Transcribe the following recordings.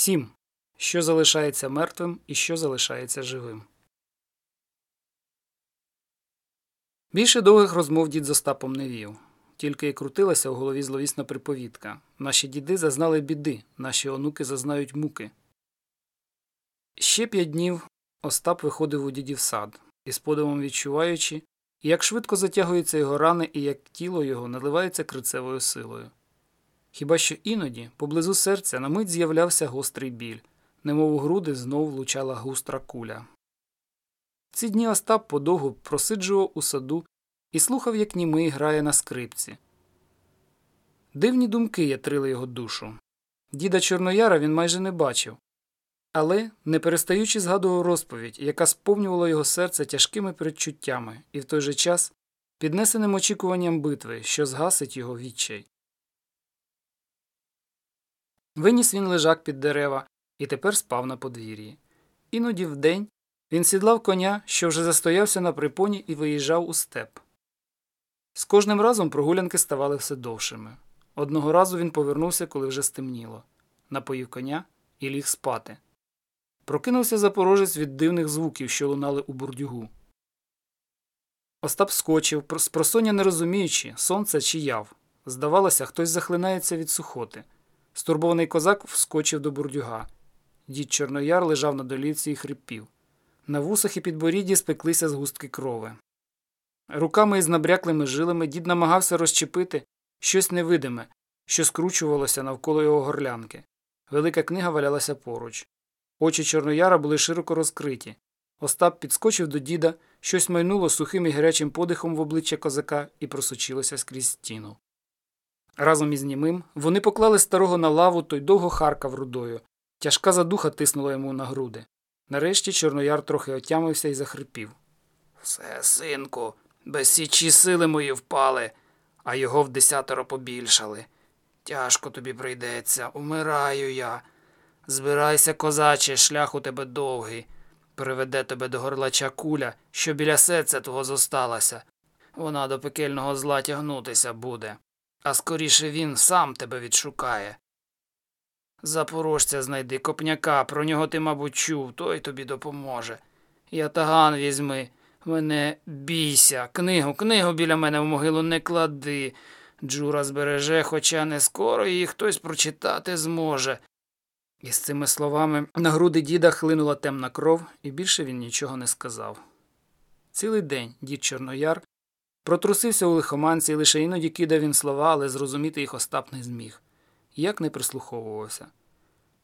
7. Що залишається мертвим і що залишається живим. Більше довгих розмов дід з Остапом не вів. Тільки й крутилася в голові зловісна приповідка. Наші діди зазнали біди, наші онуки зазнають муки. Ще п'ять днів Остап виходив у дідів сад, із подивом відчуваючи, як швидко затягуються його рани і як тіло його наливається крицевою силою. Хіба що іноді, поблизу серця, на мить з'являвся гострий біль, немов у груди знов влучала густра куля. Ці дні Остап подовгу просиджував у саду і слухав, як німий грає на скрипці. Дивні думки ятрили його душу. Діда Чорнояра він майже не бачив, але, не перестаючи, згадував розповідь, яка сповнювала його серце тяжкими передчуттями і в той же час піднесеним очікуванням битви, що згасить його відчай. Виніс він лежак під дерева і тепер спав на подвір'ї. Іноді вдень він сідлав коня, що вже застоявся на припоні і виїжджав у степ. З кожним разом прогулянки ставали все довшими. Одного разу він повернувся, коли вже стемніло, напоїв коня і ліг спати. Прокинувся запорожець від дивних звуків, що лунали у бурдюгу. Остап скочив, спросоння не розуміючи, сонце чи яв. Здавалося, хтось захлинається від сухоти. Стурбований козак вскочив до бурдюга. Дід Чорнояр лежав на долівці і хрипів. На вусах і підборідді спеклися згустки крови. Руками із набряклими жилами дід намагався розчепити щось невидиме, що скручувалося навколо його горлянки. Велика книга валялася поруч. Очі Чорнояра були широко розкриті. Остап підскочив до діда, щось майнуло сухим і гарячим подихом в обличчя козака і просочилося скрізь стіну. Разом із німим вони поклали старого на лаву той довго харкав рудою. Тяжка задуха тиснула йому на груди. Нарешті Чорнояр трохи отямився і захрипів. Все, синку, без січі сили мої впали, а його в десятеро побільшали. Тяжко тобі прийдеться, умираю я. Збирайся, козаче, шлях у тебе довгий. Приведе тебе до горлача куля, що біля серця того зосталася. Вона до пекельного зла тягнутися буде, а скоріше він сам тебе відшукає. Запорожця знайди копняка, про нього ти, мабуть, чув, той тобі допоможе. Я таган візьми, мене бійся, книгу, книгу біля мене в могилу не клади. Джура збереже, хоча не скоро її хтось прочитати зможе. І з цими словами на груди діда хлинула темна кров, і більше він нічого не сказав. Цілий день дід Чорнояр протрусився у лихоманці, лише іноді кидав він слова, але зрозуміти їх Остап не зміг. Як не прислуховувався.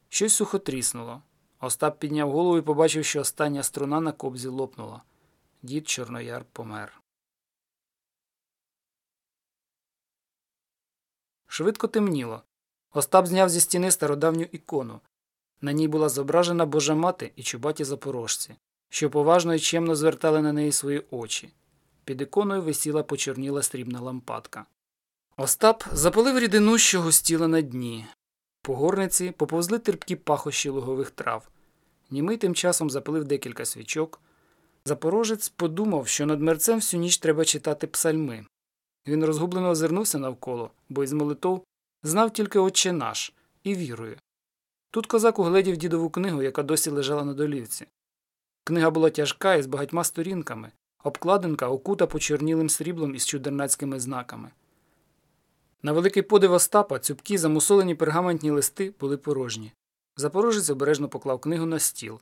Щось сухо тріснуло. Остап підняв голову і побачив, що остання струна на кобзі лопнула. Дід Чорнояр помер. Швидко темніло. Остап зняв зі стіни стародавню ікону. На ній була зображена Божа мати і чубаті запорожці, що поважно і чемно звертали на неї свої очі. Під іконою висіла почорніла срібна лампадка. Остап запалив рідину, що густіла на дні. По горниці поповзли терпкі пахощі лугових трав. Німий тим часом запалив декілька свічок. Запорожець подумав, що над мерцем всю ніч треба читати псальми. Він розгублено озирнувся навколо, бо із молитов знав тільки Отче наш і вірою. Тут козак угледів дідову книгу, яка досі лежала на долівці. Книга була тяжка і з багатьма сторінками, обкладинка окута почорнілим сріблом із чудернацькими знаками. На великий подив Остапа цюбкі замусолені пергаментні листи були порожні. Запорожець обережно поклав книгу на стіл.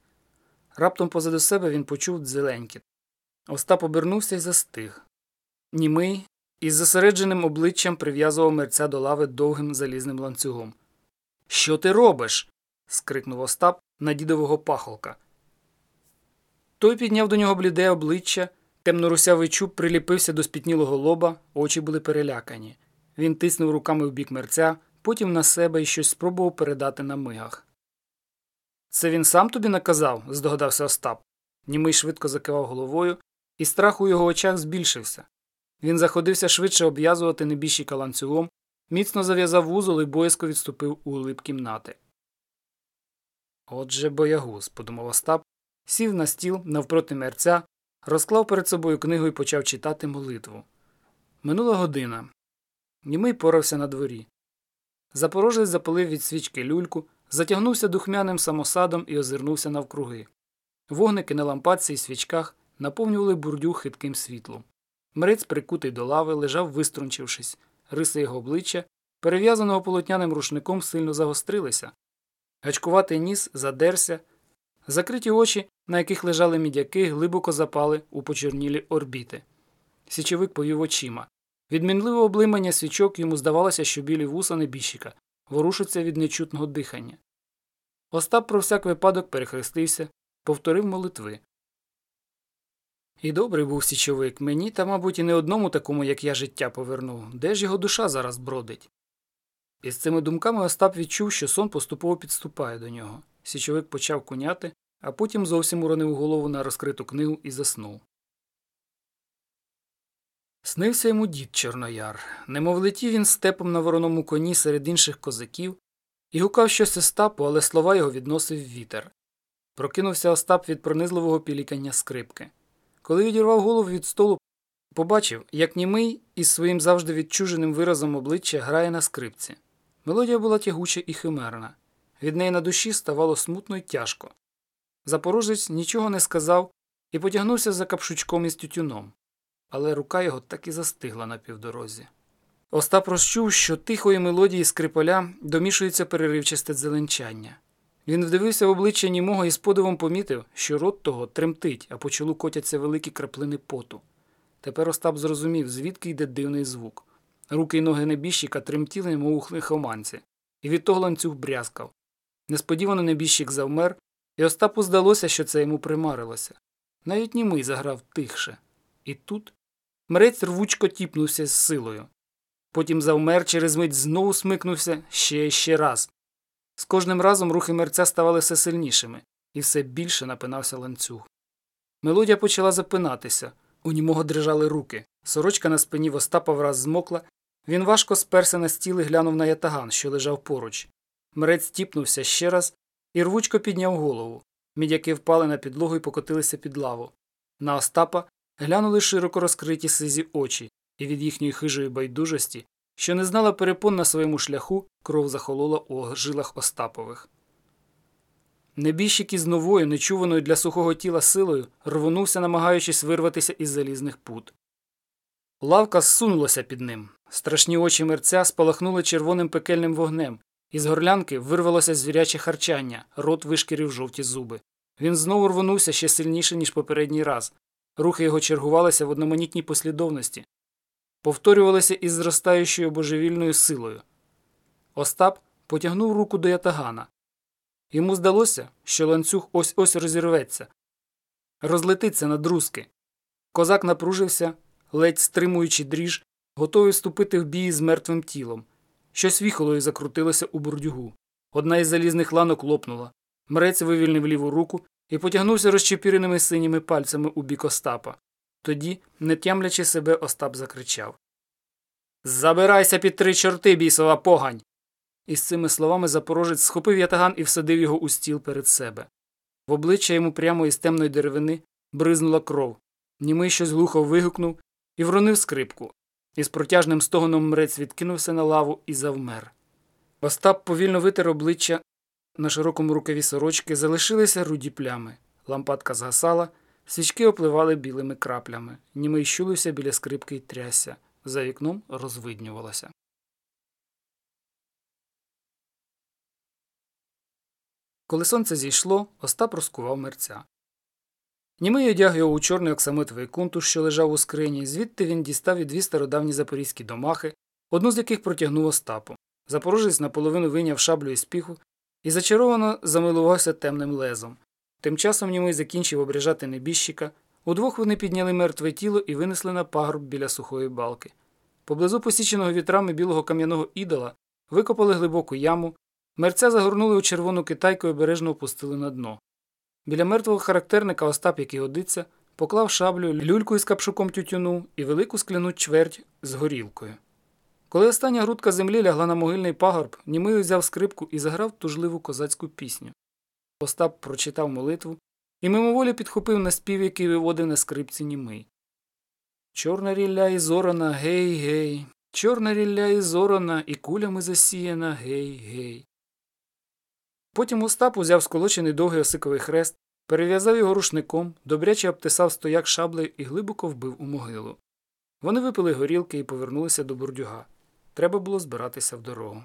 Раптом позаду себе він почув дзеленькіт. Остап обернувся і застиг. Німий із зосередженим обличчям прив'язував мерця до лави довгим залізним ланцюгом. Що ти робиш? скрикнув Остап на дідового пахолка. Той підняв до нього бліде обличчя, темно-русявий чуб приліпився до спітнілого лоба, очі були перелякані. Він тиснув руками в бік мерця, потім на себе і щось спробував передати на мигах. Це він сам тобі наказав? здогадався Остап. Німий швидко закивав головою, і страх у його очах збільшився. Він заходився швидше обв'язувати небіжчика ланцюгом, міцно зав'язав вузол і боязко відступив у глиб кімнати. Отже, боягуз, подумав Остап, сів на стіл навпроти мерця, розклав перед собою книгу і почав читати молитву. Минула година. Німий порався на дворі. Запорожець запалив від свічки люльку, затягнувся духмяним самосадом і озирнувся навкруги. Вогники на лампадці і свічках наповнювали бурдю хитким світлом. Мрець, прикутий до лави, лежав, виструнчившись, риси його обличчя, перев'язаного полотняним рушником, сильно загострилися. Гачкуватий ніс задерся, закриті очі, на яких лежали мідяки, глибоко запали у почорнілі орбіти. Січовик повів очима. Від мінливого облимання свічок йому здавалося, що білі вуса небіжчика ворушаться від нечутного дихання. Остап про всяк випадок перехрестився, повторив молитви. І добрий був січовик мені, та, мабуть, і не одному такому, як я, життя повернув. Де ж його душа зараз бродить? І з цими думками Остап відчув, що сон поступово підступає до нього. Січовик почав куняти, а потім зовсім уронив голову на розкриту книгу і заснув. Снився йому дід Чорнояр, немов летів він степом на вороному коні серед інших козаків і гукав щось Остапу, але слова його відносив вітер. Прокинувся Остап від пронизливого пілікання скрипки. Коли відірвав голову від столу, побачив, як німий із своїм завжди відчуженим виразом обличчя грає на скрипці. Мелодія була тягуча і химерна. Від неї на душі ставало смутно й тяжко. Запорожець нічого не сказав і потягнувся за капшучком із тютюном але рука його так і застигла на півдорозі. Остап розчув, що тихої мелодії скрипаля домішується переривчасте зеленчання. Він вдивився в обличчя німого і з подивом помітив, що рот того тремтить, а по чолу котяться великі краплини поту. Тепер Остап зрозумів, звідки йде дивний звук. Руки й ноги небіжчика тремтіли, мов у лихоманці, і від того ланцюг брязкав. Несподівано небіжчик завмер, і Остапу здалося, що це йому примарилося. Навіть німий заграв тихше. І тут Мрець рвучко тіпнувся з силою. Потім завмер через мить знову смикнувся ще і ще раз. З кожним разом рухи мерця ставали все сильнішими, і все більше напинався ланцюг. Мелодія почала запинатися, у німого дрижали руки. Сорочка на спині в Остапа враз змокла. Він важко сперся на стіл і глянув на ятаган, що лежав поруч. Мрець тіпнувся ще раз і рвучко підняв голову. Мідяки впали на підлогу і покотилися під лаву. На Остапа глянули широко розкриті сизі очі, і від їхньої хижої байдужості, що не знала перепон на своєму шляху, кров захолола у жилах Остапових. Небіжчик із новою, нечуваною для сухого тіла силою рвонувся, намагаючись вирватися із залізних пут. Лавка зсунулася під ним. Страшні очі мерця спалахнули червоним пекельним вогнем, із горлянки вирвалося звіряче харчання, рот вишкірив жовті зуби. Він знову рвонувся ще сильніше, ніж попередній раз, Рухи його чергувалися в одноманітній послідовності, повторювалися із зростаючою божевільною силою. Остап потягнув руку до ятагана. Йому здалося, що ланцюг ось ось розірветься, розлетиться на друзки. Козак напружився, ледь стримуючи дріж, готовий вступити в бій з мертвим тілом. Щось віхолою закрутилося у бурдюгу. Одна із залізних ланок лопнула. Мрець вивільнив ліву руку і потягнувся розчепіреними синіми пальцями у бік Остапа. Тоді, не тямлячи себе, Остап закричав Забирайся під три чорти, бісова погань. Із цими словами запорожець схопив ятаган і всадив його у стіл перед себе. В обличчя йому прямо із темної деревини бризнула кров. Німий щось глухо вигукнув і вронив скрипку. Із протяжним стогоном мрець відкинувся на лаву і завмер. Остап повільно витер обличчя на широкому рукаві сорочки залишилися руді плями. Лампадка згасала, свічки опливали білими краплями, німий щулився біля скрипки й трясся. За вікном розвиднювалося. Коли сонце зійшло, Остап розкував мерця. Німий одяг його у чорний оксамитовий кунтуш, що лежав у скрині, звідти він дістав і дві стародавні запорізькі домахи, одну з яких протягнув Остапу. Запорожець наполовину вийняв шаблю із піху і зачаровано замилувався темним лезом. Тим часом німий закінчив обряжати небіжчика. Удвох вони підняли мертве тіло і винесли на пагорб біля сухої балки. Поблизу посіченого вітрами білого кам'яного ідола викопали глибоку яму, мерця загорнули у червону китайку і обережно опустили на дно. Біля мертвого характерника Остап, який годиться, поклав шаблю, люльку із капшуком тютюну і велику скляну чверть з горілкою. Коли остання грудка землі лягла на могильний пагорб, німий взяв скрипку і заграв тужливу козацьку пісню. Остап прочитав молитву і мимоволі підхопив на спів, який виводив на скрипці німий. Чорна рілля і зорана, гей, гей, чорна рілля і зорана, і кулями засіяна, гей, гей. Потім Остап узяв сколочений довгий осиковий хрест, перев'язав його рушником, добряче обтисав стояк шаблею і глибоко вбив у могилу. Вони випили горілки і повернулися до бурдюга. Треба було збиратися в дорогу.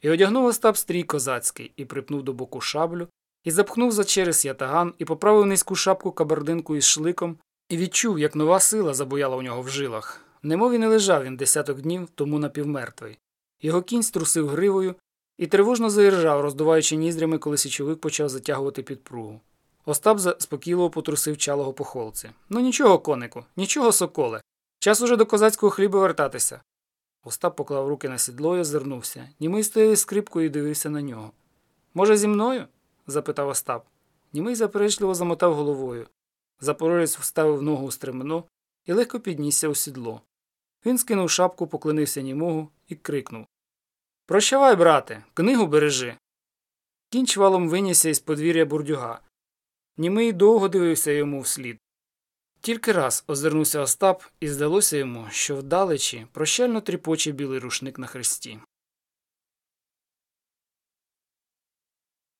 І одягнув Остап стрій козацький і припнув до боку шаблю, і запхнув за через ятаган, і поправив низьку шапку кабардинку із шликом, і відчув, як нова сила забояла у нього в жилах. Немов і не лежав він десяток днів тому напівмертвий. Його кінь струсив гривою і тривожно заіржав, роздуваючи ніздрями, коли січовик почав затягувати підпругу. Остап спокійливо потрусив чалого по холці. Ну нічого, конику, нічого, соколе. Час уже до козацького хліба вертатися. Остап поклав руки на сідло і озирнувся. Німий стояв із скрипкою і дивився на нього. Може, зі мною? запитав Остап. Німий заперечливо замотав головою. Запорожець вставив ногу у стремено і легко піднісся у сідло. Він скинув шапку, поклонився німогу і крикнув Прощавай, брате, книгу бережи. Кінь чвалом винісся із подвір'я бурдюга. Німий довго дивився йому вслід. Тільки раз озирнувся Остап, і здалося йому, що вдалечі прощально тріпоче білий рушник на хресті.